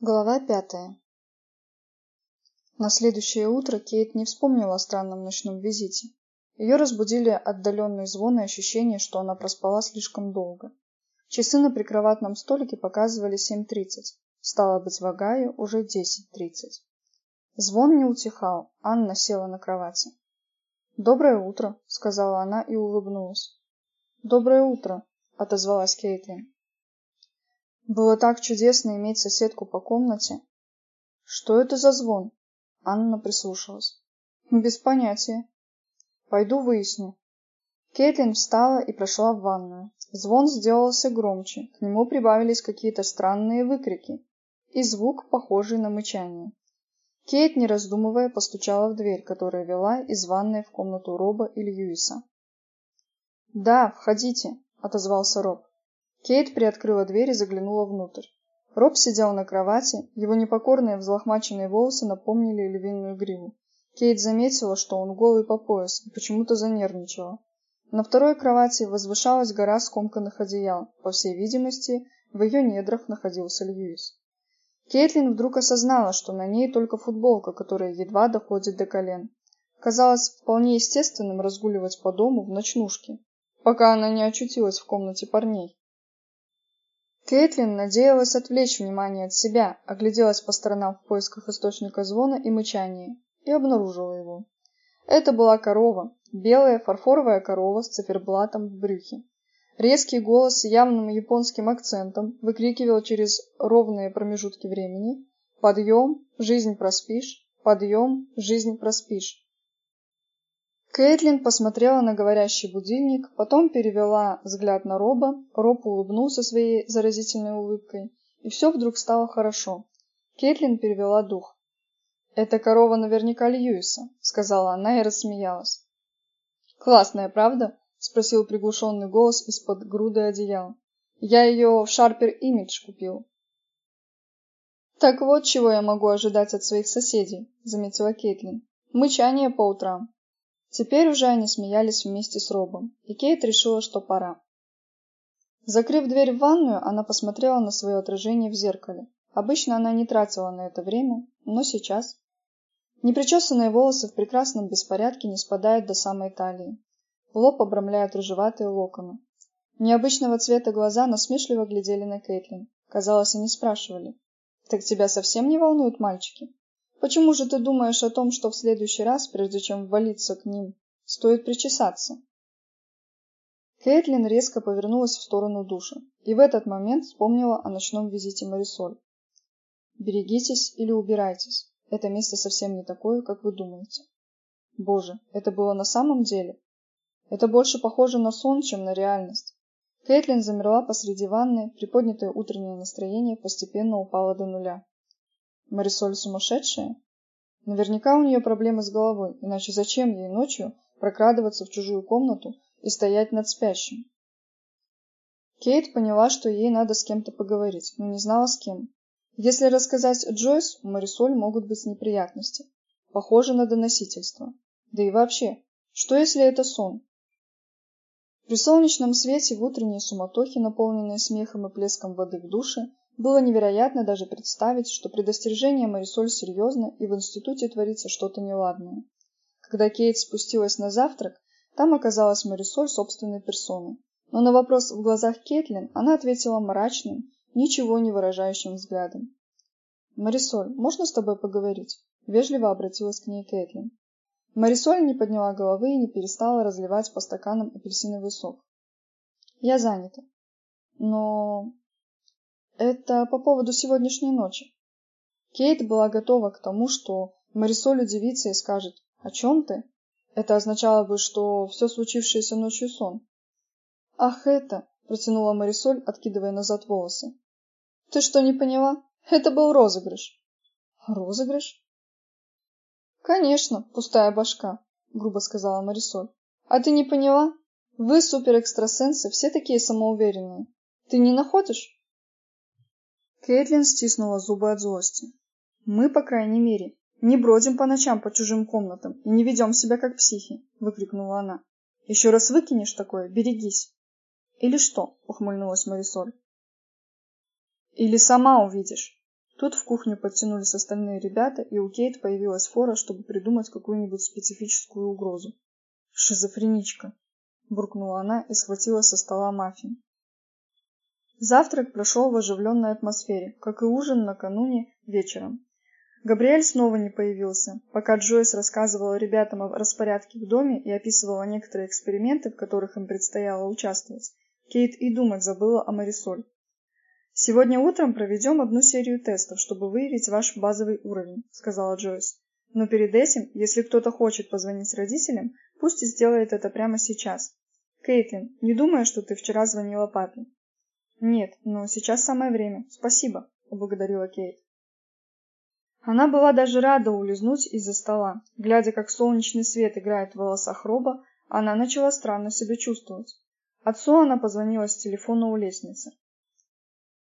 Глава пятая. На следующее утро Кейт не вспомнила о странном ночном визите. Ее разбудили отдаленные звоны и ощущение, что она проспала слишком долго. Часы на прикроватном столике показывали 7.30. Стало быть, в Огайо уже 10.30. Звон не утихал. Анна села на кровати. «Доброе утро», — сказала она и улыбнулась. «Доброе утро», — отозвалась Кейтлин. Было так чудесно иметь соседку по комнате. Что это за звон? Анна прислушалась. Без понятия. Пойду выясню. Кейтлин встала и прошла в ванную. Звон сделался громче, к нему прибавились какие-то странные выкрики и звук, похожий на мычание. Кейт, не раздумывая, постучала в дверь, которая вела из ванной в комнату Роба и Льюиса. «Да, входите», — отозвался Роб. Кейт приоткрыла дверь и заглянула внутрь. Роб сидел на кровати, его непокорные взлохмаченные волосы напомнили львиную гриву. Кейт заметила, что он голый по пояс, и почему-то занервничала. На второй кровати возвышалась гора скомканных одеял. По всей видимости, в ее недрах находился Льюис. Кейтлин вдруг осознала, что на ней только футболка, которая едва доходит до колен. Казалось вполне естественным разгуливать по дому в ночнушке, пока она не очутилась в комнате парней. Кейтлин надеялась отвлечь внимание от себя, огляделась по сторонам в поисках источника звона и мычания и обнаружила его. Это была корова, белая фарфоровая корова с циферблатом в брюхе. Резкий голос с явным японским акцентом выкрикивал через ровные промежутки времени «Подъем, жизнь проспишь! Подъем, жизнь проспишь!» Кэтлин посмотрела на говорящий будильник, потом перевела взгляд на Роба. Роб улыбнулся своей заразительной улыбкой, и все вдруг стало хорошо. Кэтлин перевела дух. «Это корова наверняка Льюиса», — сказала она и рассмеялась. «Классная, правда?» — спросил приглушенный голос из-под груды одеял. «Я ее в Шарпер Имидж купил». «Так вот, чего я могу ожидать от своих соседей», — заметила Кейтлин. «Мычание по утрам. Теперь уже они смеялись вместе с Робом, и Кейт решила, что пора. Закрыв дверь в ванную, она посмотрела на свое отражение в зеркале. Обычно она не тратила на это время, но сейчас. Непричесанные волосы в прекрасном беспорядке не спадают до самой талии. Лоб обрамляют рыжеватые локоны. Необычного цвета глаза насмешливо глядели на Кейтлин. Казалось, они спрашивали. «Так тебя совсем не волнуют мальчики?» Почему же ты думаешь о том, что в следующий раз, прежде чем ввалиться к ним, стоит причесаться? Кэтлин резко повернулась в сторону душа и в этот момент вспомнила о ночном визите Марисоль. Берегитесь или убирайтесь. Это место совсем не такое, как вы думаете. Боже, это было на самом деле? Это больше похоже на сон, чем на реальность. Кэтлин замерла посреди ванны, приподнятое утреннее настроение постепенно упало до нуля. Марисоль сумасшедшая? Наверняка у нее проблемы с головой, иначе зачем ей ночью прокрадываться в чужую комнату и стоять над спящим? Кейт поняла, что ей надо с кем-то поговорить, но не знала с кем. Если рассказать Джойс, у Марисоль могут быть неприятности. Похоже на доносительство. Да и вообще, что если это сон? При солнечном свете в утренней суматохе, наполненной смехом и плеском воды в душе, было невероятно даже представить, что предостережение Марисоль серьезно и в институте творится что-то неладное. Когда Кейт спустилась на завтрак, там оказалась Марисоль собственной персоной. Но на вопрос в глазах Кейтлин она ответила мрачным, ничего не выражающим взглядом. «Марисоль, можно с тобой поговорить?» Вежливо обратилась к ней Кейтлин. Марисоль не подняла головы и не перестала разливать по стаканам апельсиновый сок. «Я занята». «Но...» Это по поводу сегодняшней ночи. Кейт была готова к тому, что Марисоль удивится и скажет «О чем ты?». Это означало бы, что все случившееся ночью сон. «Ах, это!» – протянула Марисоль, откидывая назад волосы. «Ты что, не поняла? Это был розыгрыш». «Розыгрыш?» «Конечно, пустая башка», – грубо сказала Марисоль. «А ты не поняла? Вы, суперэкстрасенсы, все такие самоуверенные. Ты не находишь?» Кейтлин стиснула зубы от злости. «Мы, по крайней мере, не бродим по ночам по чужим комнатам и не ведем себя как психи», — выкрикнула она. «Еще раз выкинешь такое, берегись». «Или что?» — ухмыльнулась Марисоль. «Или сама увидишь. Тут в кухню подтянулись остальные ребята, и у Кейт появилась фора, чтобы придумать какую-нибудь специфическую угрозу. «Шизофреничка!» – буркнула она и схватила со стола маффин. Завтрак прошел в оживленной атмосфере, как и ужин накануне вечером. Габриэль снова не появился. Пока Джойс рассказывала ребятам о распорядке в доме и описывала некоторые эксперименты, в которых им предстояло участвовать, Кейт и думать забыла о Марисоль. «Сегодня утром проведем одну серию тестов, чтобы выявить ваш базовый уровень», — сказала Джойс. «Но перед этим, если кто-то хочет позвонить родителям, пусть и сделает это прямо сейчас. Кейтлин, не думаю, что ты вчера звонила папе». «Нет, но сейчас самое время. Спасибо», — поблагодарила Кейт. Она была даже рада улизнуть из-за стола. Глядя, как солнечный свет играет в волосах Роба, она начала странно себя чувствовать. Отцу она позвонила с телефона у лестницы.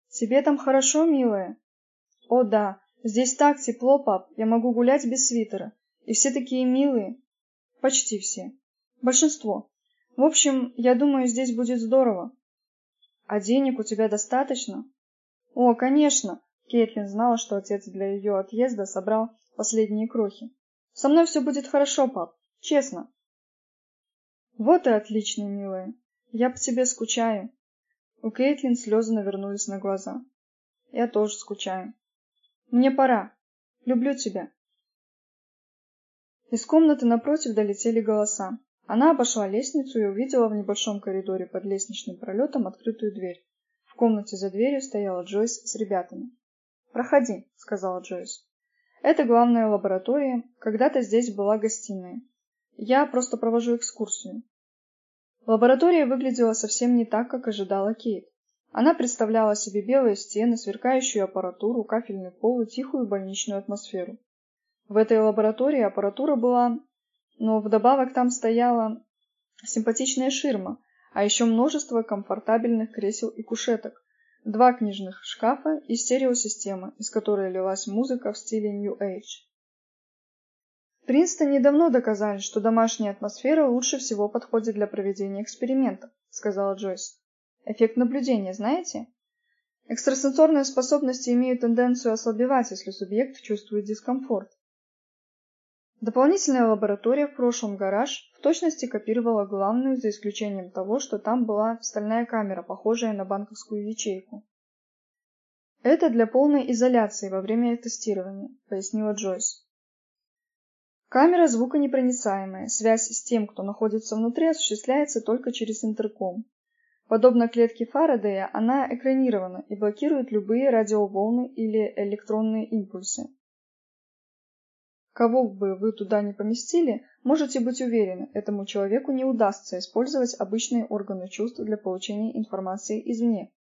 «Тебе там хорошо, милая?» «О, да. Здесь так тепло, пап. Я могу гулять без свитера. И все такие милые». «Почти все. Большинство. В общем, я думаю, здесь будет здорово». «А денег у тебя достаточно?» «О, конечно. Кейтлин знала, что отец для ее отъезда собрал последние крохи. «Со мной все будет хорошо, пап. Честно». «Вот и отлично, милая. Я по тебе скучаю». У Кейтлин слезы навернулись на глаза. «Я тоже скучаю. Мне пора. Люблю тебя». Из комнаты напротив долетели голоса. Она обошла лестницу и увидела в небольшом коридоре под лестничным пролетом открытую дверь. В комнате за дверью стояла Джойс с ребятами. «Проходи», — сказала Джойс. «Это главная лаборатория. Когда-то здесь была гостиная. Я просто провожу экскурсию». Лаборатория выглядела совсем не так, как ожидала Кейт. Она представляла себе белые стены, сверкающую аппаратуру, кафельный пол и тихую больничную атмосферу. В этой лаборатории аппаратура была... Но вдобавок там стояла симпатичная ширма, а еще множество комфортабельных кресел и кушеток два книжных шкафа и стереосистема, из которой лилась музыка в стиле New Age. В Принстоне давно доказали, что домашняя атмосфера лучше всего подходит для проведения экспериментов, сказала Джойс. Эффект наблюдения знаете? Экстрасенсорные способности имеют тенденцию ослабевать, если субъект чувствует дискомфорт. Дополнительная лаборатория в прошлом гараж в точности копировала главную, за исключением того, что там была стальная камера, похожая на банковскую ячейку. «Это для полной изоляции во время тестирования», — пояснила Джойс. Камера звуконепроницаемая, связь с тем, кто находится внутри, осуществляется только через интерком. Подобно клетке Фарадея, она экранирована и блокирует любые радиоволны или электронные импульсы. Кого бы вы туда ни поместили, можете быть уверены, этому человеку не удастся использовать обычные органы чувств для получения информации извне.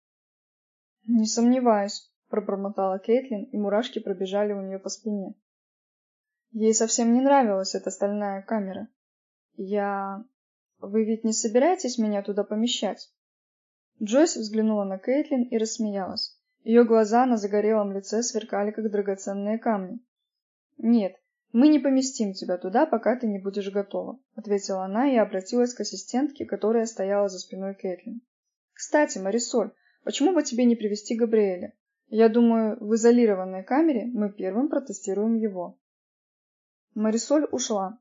«Не сомневаюсь», – пробормотала Кейтлин, и мурашки пробежали у нее по спине. Ей совсем не нравилась эта стальная камера. «Я... Вы ведь не собираетесь меня туда помещать?» Джойс взглянула на Кейтлин и рассмеялась. Ее глаза на загорелом лице сверкали, как драгоценные камни. «Нет, мы не поместим тебя туда, пока ты не будешь готова, ответила она и обратилась к ассистентке, которая стояла за спиной Кэтлин. Кстати, Марисоль, почему бы тебе не привести Габриэля? Я думаю, в изолированной камере мы первым протестируем его. Марисоль ушла.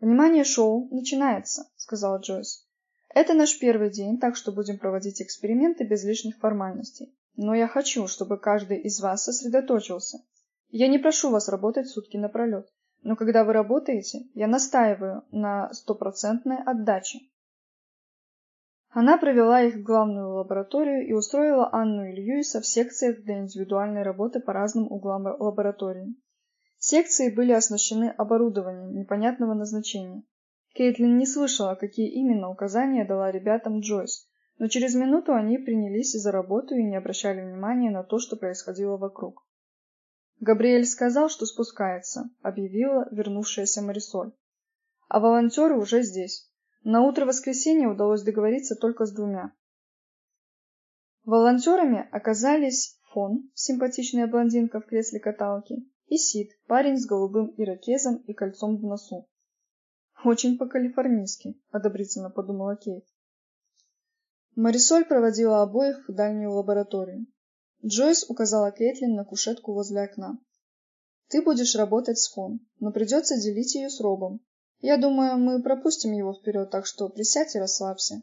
Внимание, шоу начинается, сказала Джойс. Это наш первый день, так что будем проводить эксперименты без лишних формальностей. Но я хочу, чтобы каждый из вас сосредоточился. Я не прошу вас работать сутки напролет. Но когда вы работаете, я настаиваю на стопроцентной отдаче. Она провела их в главную лабораторию и устроила Анну и Льюиса в секциях для индивидуальной работы по разным углам лаборатории. Секции были оснащены оборудованием непонятного назначения. Кейтлин не слышала, какие именно указания дала ребятам Джойс, но через минуту они принялись за работу и не обращали внимания на то, что происходило вокруг. Габриэль сказал, что спускается, объявила вернувшаяся Марисоль. А волонтеры уже здесь. На утро воскресенья удалось договориться только с двумя. Волонтерами оказались Фон, симпатичная блондинка в кресле каталки, и Сид, парень с голубым ирокезом и кольцом в носу. Очень по-калифорнийски, одобрительно подумала Кейт. Марисоль проводила обоих в дальнюю лабораторию. Джойс указала Кэтлин на кушетку возле окна. Ты будешь работать с фон, но придется делить ее с Робом. Я думаю, мы пропустим его вперед, так что присядь и расслабься.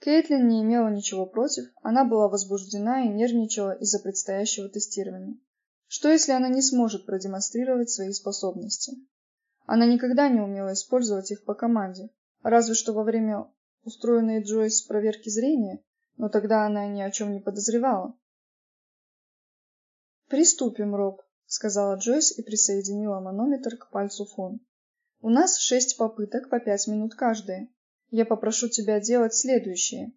Кейтлин не имела ничего против, она была возбуждена и нервничала из-за предстоящего тестирования. Что если она не сможет продемонстрировать свои способности? Она никогда не умела использовать их по команде, разве что во время устроенной Джойс проверки зрения, но тогда она ни о чем не подозревала. «Приступим, Роб», — сказала Джойс и присоединила манометр к пальцу фон. «У нас шесть попыток по пять минут каждая. Я попрошу тебя делать следующее.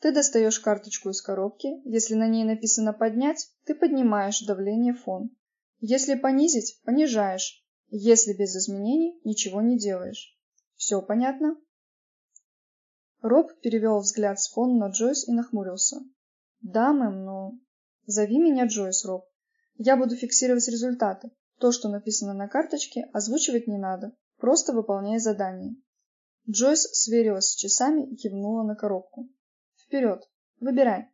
Ты достаешь карточку из коробки. Если на ней написано «поднять», ты поднимаешь давление фон. Если понизить, понижаешь. Если без изменений, ничего не делаешь. Все понятно? Роб перевел взгляд с фон на Джойс и нахмурился. Да, мэм, но... Зови меня Джойс, Роб. Я буду фиксировать результаты. То, что написано на карточке, озвучивать не надо. Просто выполняй задание. Джойс сверилась с часами и кивнула на коробку. Вперед! Выбирай!»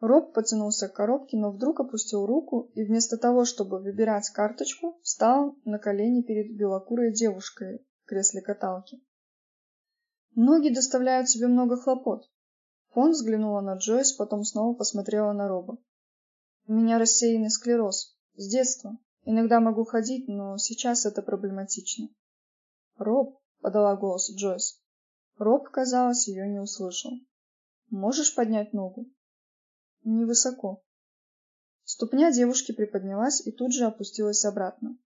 Роб потянулся к коробке, но вдруг опустил руку и вместо того, чтобы выбирать карточку, встал на колени перед белокурой девушкой в кресле каталки. «Ноги доставляют тебе много хлопот». Фон взглянула на Джойс, потом снова посмотрела на Роба. «У меня рассеянный склероз. С детства. Иногда могу ходить, но сейчас это проблематично». «Роб», — подала голос Джойс. Роб, казалось, ее не услышал. Можешь поднять ногу? Невысоко. Ступня девушки приподнялась и тут же опустилась обратно.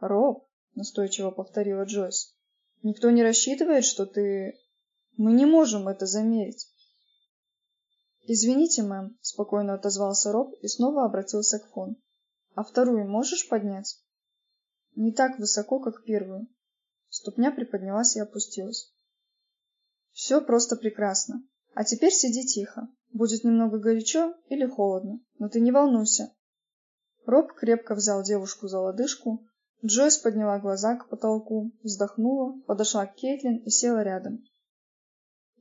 Роб, настойчиво повторила Джойс. Никто не рассчитывает, что ты... Мы не можем это замерить. Извините, мэм, спокойно отозвался Роб и снова обратился к Фон. А вторую можешь поднять? Не так высоко, как первую. Ступня приподнялась и опустилась. Все просто прекрасно. А теперь сиди тихо. Будет немного горячо или холодно, но ты не волнуйся. Роб крепко взял девушку за лодыжку. Джойс подняла глаза к потолку, вздохнула, подошла к Кейтлин и села рядом.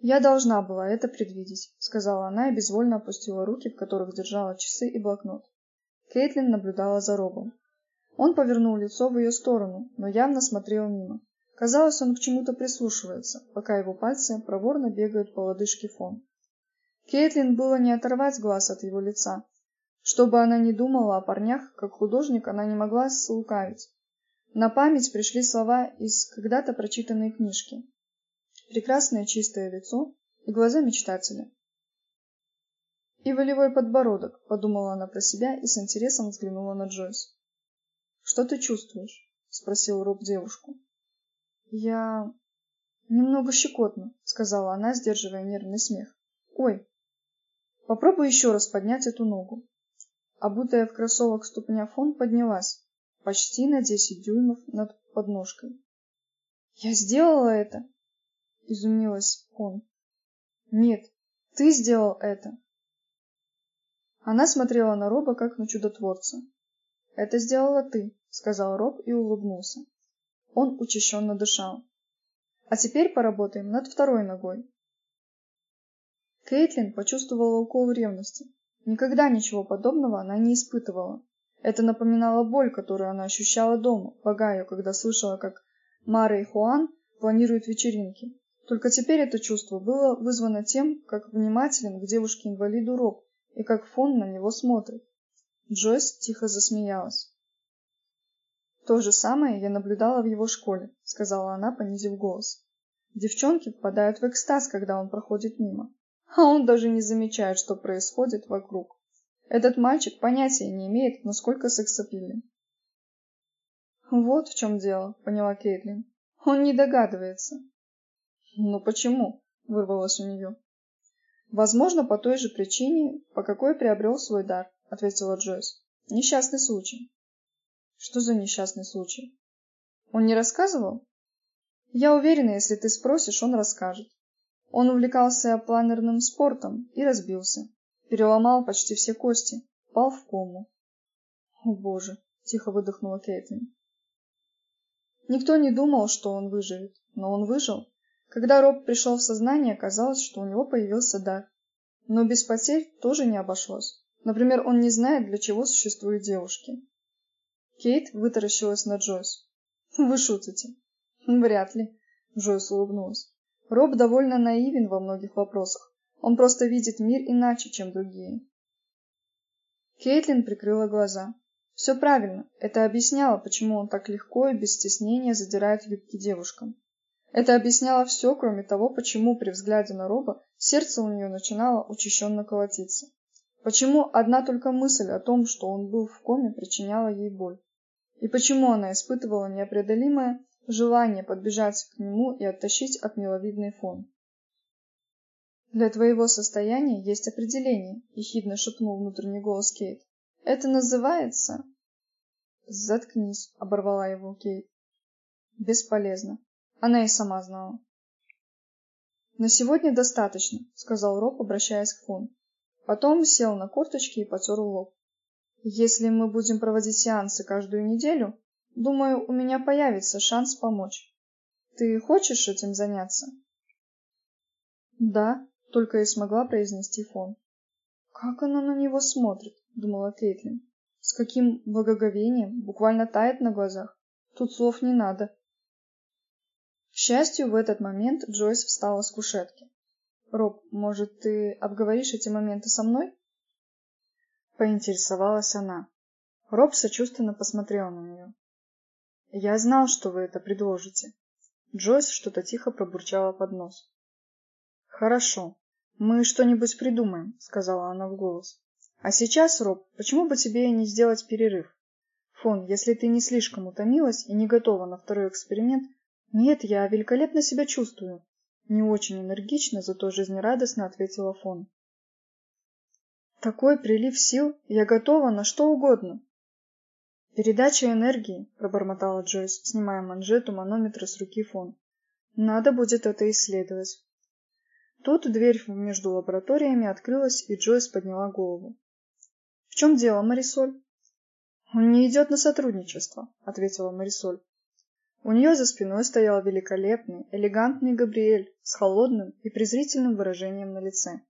«Я должна была это предвидеть», — сказала она и безвольно опустила руки, в которых держала часы и блокнот. Кейтлин наблюдала за Робом. Он повернул лицо в ее сторону, но явно смотрел мимо. Казалось, он к чему-то прислушивается, пока его пальцы проворно бегают по лодыжке фон. Кейтлин было не оторвать глаз от его лица. Что бы она ни думала о парнях, как художник, она не могла слукавить. На память пришли слова из когда-то прочитанной книжки. Прекрасное чистое лицо и глаза мечтателя. И волевой подбородок, подумала она про себя и с интересом взглянула на Джойс. Что ты чувствуешь? спросил Роб девушку. Я немного щекотно, сказала она, сдерживая нервный смех. Ой. Попробуй еще раз поднять эту ногу. Обутая в кроссовок ступня фон поднялась почти на десять дюймов над подножкой. Я сделала это, изумилась фон. Нет, ты сделал это. Она смотрела на Роба как на чудотворца. Это сделала ты, сказал Роб и улыбнулся. Он учащенно дышал. А теперь поработаем над второй ногой. Кейтлин почувствовала укол ревности. Никогда ничего подобного она не испытывала. Это напоминало боль, которую она ощущала дома, в Огайо, когда слышала, как Мара и Хуан планируют вечеринки. Только теперь это чувство было вызвано тем, как внимателен к девушке-инвалиду Роб и как фон на него смотрит. Джойс тихо засмеялась. То же самое я наблюдала в его школе, сказала она, понизив голос. Девчонки впадают в экстаз, когда он проходит мимо, а он даже не замечает, что происходит вокруг. Этот мальчик понятия не имеет, насколько сексапилен. Вот в чем дело, поняла Кейтлин. Он не догадывается. Но почему? вырвалось у нее. Возможно, по той же причине, по какой приобрел свой дар, ответила Джойс. Несчастный случай. Что за несчастный случай? Он не рассказывал? Я уверена, если ты спросишь, он расскажет. Он увлекался планерным спортом и разбился. Переломал почти все кости, пал в кому. О, боже, тихо выдохнула Кейтлин. Никто не думал, что он выживет, но он выжил. Когда Роб пришел в сознание, казалось, что у него появился дар. Но без потерь тоже не обошлось. Например, он не знает, для чего существуют девушки. Кейт вытаращилась на Джойс. «Вы шутите?» «Вряд ли», — Джойс улыбнулась. «Роб довольно наивен во многих вопросах. Он просто видит мир иначе, чем другие». Кейтлин прикрыла глаза. Все правильно. Это объясняло, почему он так легко и без стеснения задирает юбки девушкам. Это объясняло все, кроме того, почему при взгляде на Роба сердце у нее начинало учащенно колотиться. Почему одна только мысль о том, что он был в коме, причиняла ей боль. И почему она испытывала непреодолимое желание подбежать к нему и оттащить от миловидный фон. «Для твоего состояния есть определение», — ехидно шепнул внутренний голос Кейт. «Это называется...» «Заткнись», — оборвала его Кейт. «Бесполезно. Она и сама знала». «На сегодня достаточно», — сказал Роб, обращаясь к Фон. Потом сел на корточки и потер лоб. Если мы будем проводить сеансы каждую неделю, думаю, у меня появится шанс помочь. Ты хочешь этим заняться? Да, только и смогла произнести Фон. Как она на него смотрит, думала Кейтлин. С каким благоговением, буквально тает на глазах. Тут слов не надо. К счастью, в этот момент Джойс встала с кушетки. Роб, может, ты обговоришь эти моменты со мной? Поинтересовалась она. Роб сочувственно посмотрел на нее. «Я знал, что вы это предложите». Джойс что-то тихо пробурчала под нос. «Хорошо, мы что-нибудь придумаем», — сказала она в голос. «А сейчас, Роб, почему бы тебе не сделать перерыв? Фон, если ты не слишком утомилась и не готова на второй эксперимент... Нет, я великолепно себя чувствую. Не очень энергично, зато жизнерадостно ответила Фон. Такой прилив сил, я готова на что угодно. Передача энергии, пробормотала Джойс, снимая манжету манометра с руки фон. Надо будет это исследовать. Тут дверь между лабораториями открылась, и Джойс подняла голову. В чем дело, Марисоль? Он не идет на сотрудничество, ответила Марисоль. У нее за спиной стоял великолепный, элегантный Габриэль с холодным и презрительным выражением на лице.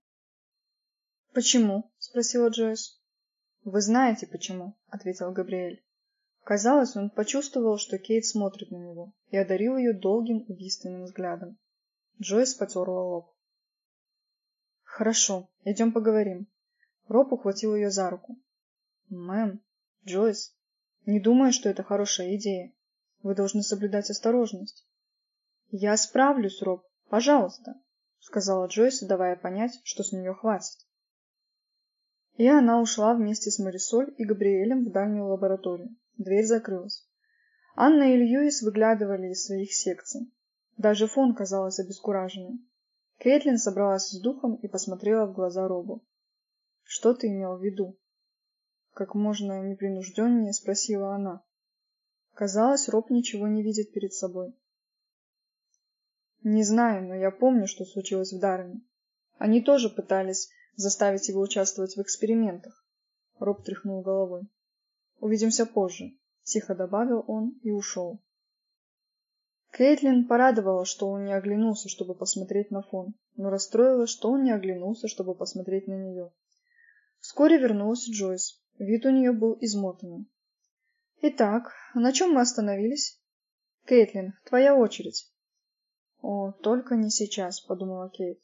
«Почему?» — спросила Джойс. «Вы знаете, почему», — ответил Габриэль. Казалось, он почувствовал, что Кейт смотрит на него, и одарил ее долгим убийственным взглядом. Джойс потерла лоб. «Хорошо, идем поговорим». Роб ухватил ее за руку. «Мэм, Джойс, не думаю, что это хорошая идея. Вы должны соблюдать осторожность». «Я справлюсь, Роб, пожалуйста», — сказала Джойс, давая понять, что с нее хватит. И она ушла вместе с Марисоль и Габриэлем в дальнюю лабораторию. Дверь закрылась. Анна и Льюис выглядывали из своих секций. Даже фон казалась обескураженной. Кейтлин собралась с духом и посмотрела в глаза Робу. «Что ты имел в виду?» Как можно непринужденнее спросила она. Казалось, Роб ничего не видит перед собой. «Не знаю, но я помню, что случилось в Дарме. Они тоже пытались заставить его участвовать в экспериментах. Роб тряхнул головой. Увидимся позже, тихо добавил он и ушел. Кейтлин порадовала, что он не оглянулся, чтобы посмотреть на фон, но расстроила, что он не оглянулся, чтобы посмотреть на нее. Вскоре вернулась Джойс. Вид у нее был измотанный. «Итак, на чем мы остановились?» «Кейтлин, твоя очередь». «О, только не сейчас», — подумала Кейт.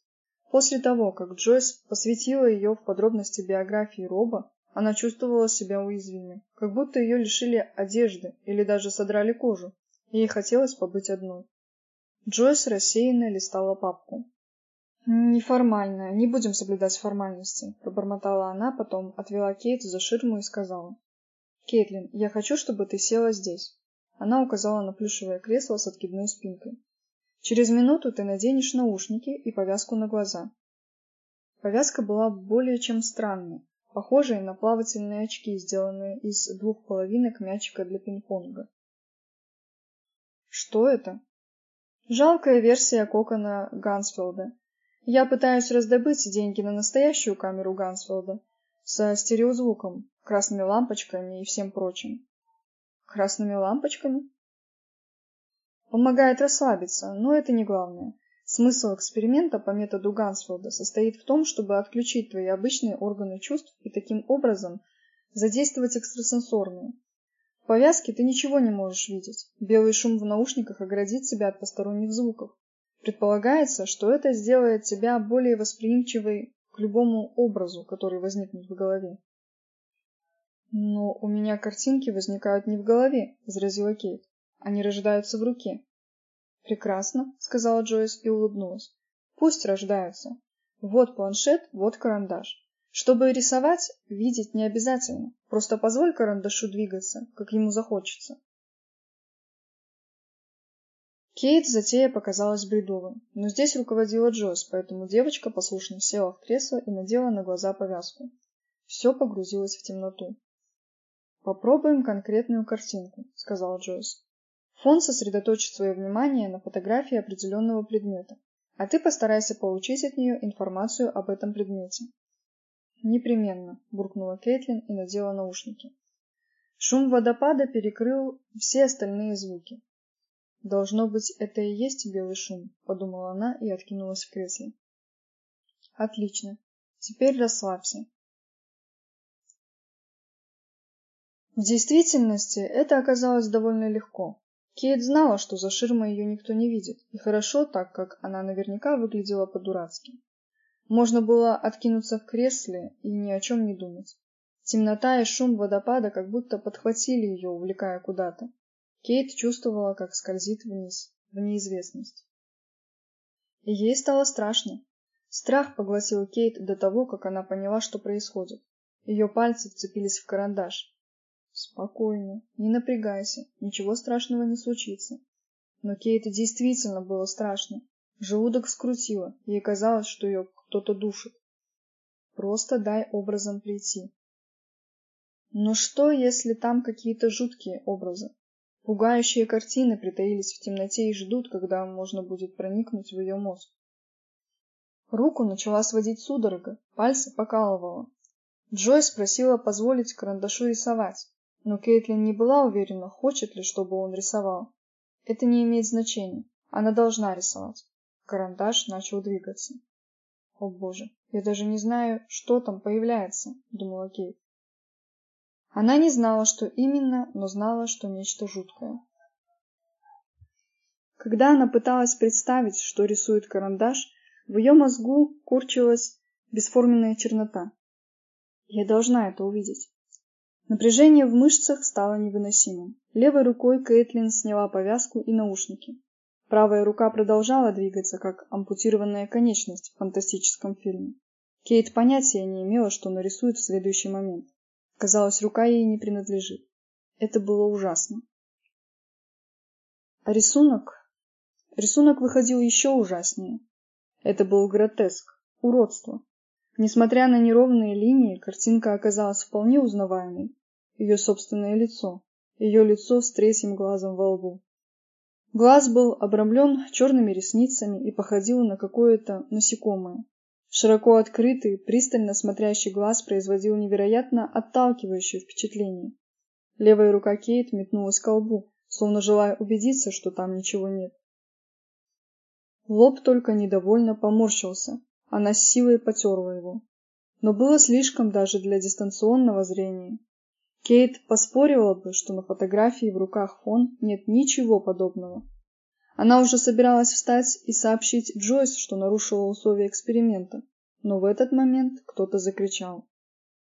После того, как Джойс посвятила ее в подробности биографии Роба, она чувствовала себя уязвимой, как будто ее лишили одежды или даже содрали кожу, ей хотелось побыть одной. Джойс рассеянно листала папку. «Неформально, не будем соблюдать формальности», — пробормотала она, потом отвела Кейт за ширму и сказала. «Кейтлин, я хочу, чтобы ты села здесь». Она указала на плюшевое кресло с откидной спинкой. Через минуту ты наденешь наушники и повязку на глаза. Повязка была более чем странной, похожей на плавательные очки, сделанные из двух половинок мячика для пинг-понга. Что это? Жалкая версия кокона Гансфелда. Я пытаюсь раздобыть деньги на настоящую камеру Гансфелда со стереозвуком, красными лампочками и всем прочим. Красными лампочками? Помогает расслабиться, но это не главное. Смысл эксперимента по методу Гансфилда состоит в том, чтобы отключить твои обычные органы чувств и таким образом задействовать экстрасенсорные. В повязке ты ничего не можешь видеть. Белый шум в наушниках оградит тебя от посторонних звуков. Предполагается, что это сделает тебя более восприимчивой к любому образу, который возникнет в голове. «Но у меня картинки возникают не в голове», — возразила Кейт. «Они рождаются в руке». «Прекрасно», — сказала Джойс и улыбнулась. «Пусть рождаются. Вот планшет, вот карандаш. Чтобы рисовать, видеть не обязательно. Просто позволь карандашу двигаться, как ему захочется». Кейт затея показалась бредовой, но здесь руководила Джойс, поэтому девочка послушно села в кресло и надела на глаза повязку. Все погрузилось в темноту. «Попробуем конкретную картинку», — сказал Джойс. «Фон сосредоточит свое внимание на фотографии определенного предмета, а ты постарайся получить от нее информацию об этом предмете». «Непременно», — буркнула Кейтлин и надела наушники. Шум водопада перекрыл все остальные звуки. «Должно быть, это и есть белый шум», — подумала она и откинулась в кресле. «Отлично. Теперь расслабься. В действительности это оказалось довольно легко. Кейт знала, что за ширмой ее никто не видит, и хорошо, так как она наверняка выглядела по-дурацки. Можно было откинуться в кресле и ни о чем не думать. Темнота и шум водопада как будто подхватили ее, увлекая куда-то. Кейт чувствовала, как скользит вниз, в неизвестность. Ей стало страшно. Страх поглотил Кейт до того, как она поняла, что происходит. Ее пальцы вцепились в карандаш. Спокойно, не напрягайся, ничего страшного не случится. Но Кейт действительно было страшно. Желудок скрутило, ей казалось, что ее кто-то душит. Просто дай образом прийти. Но что, если там какие-то жуткие образы? Пугающие картины притаились в темноте и ждут, когда можно будет проникнуть в ее мозг. Руку начала сводить судорога, пальцы покалывало. Джой спросила позволить карандашу рисовать. Но Кейтлин не была уверена, хочет ли, чтобы он рисовал. Это не имеет значения. Она должна рисовать. Карандаш начал двигаться. О боже, я даже не знаю, что там появляется, думала Кейт. Она не знала, что именно, но знала, что нечто жуткое. Когда она пыталась представить, что рисует карандаш, в ее мозгу корчилась бесформенная чернота. Я должна это увидеть. Напряжение в мышцах стало невыносимым. Левой рукой Кэтлин сняла повязку и наушники. Правая рука продолжала двигаться, как ампутированная конечность в фантастическом фильме. Кейт понятия не имела, что нарисует в следующий момент. Казалось, рука ей не принадлежит. Это было ужасно. А рисунок? Рисунок выходил еще ужаснее. Это был гротеск, уродство. Несмотря на неровные линии, картинка оказалась вполне узнаваемой. Ее собственное лицо. Ее лицо с третьим глазом во лбу. Глаз был обрамлен черными ресницами и походил на какое-то насекомое. Широко открытый, пристально смотрящий глаз производил невероятно отталкивающее впечатление. Левая рука Кейт метнулась к лбу, словно желая убедиться, что там ничего нет. Лоб только недовольно поморщился, она с силой потерла его. Но было слишком даже для дистанционного зрения. Кейт поспорила бы, что на фотографии в руках фон нет ничего подобного. Она уже собиралась встать и сообщить Джойс, что нарушила условия эксперимента, но в этот момент кто-то закричал.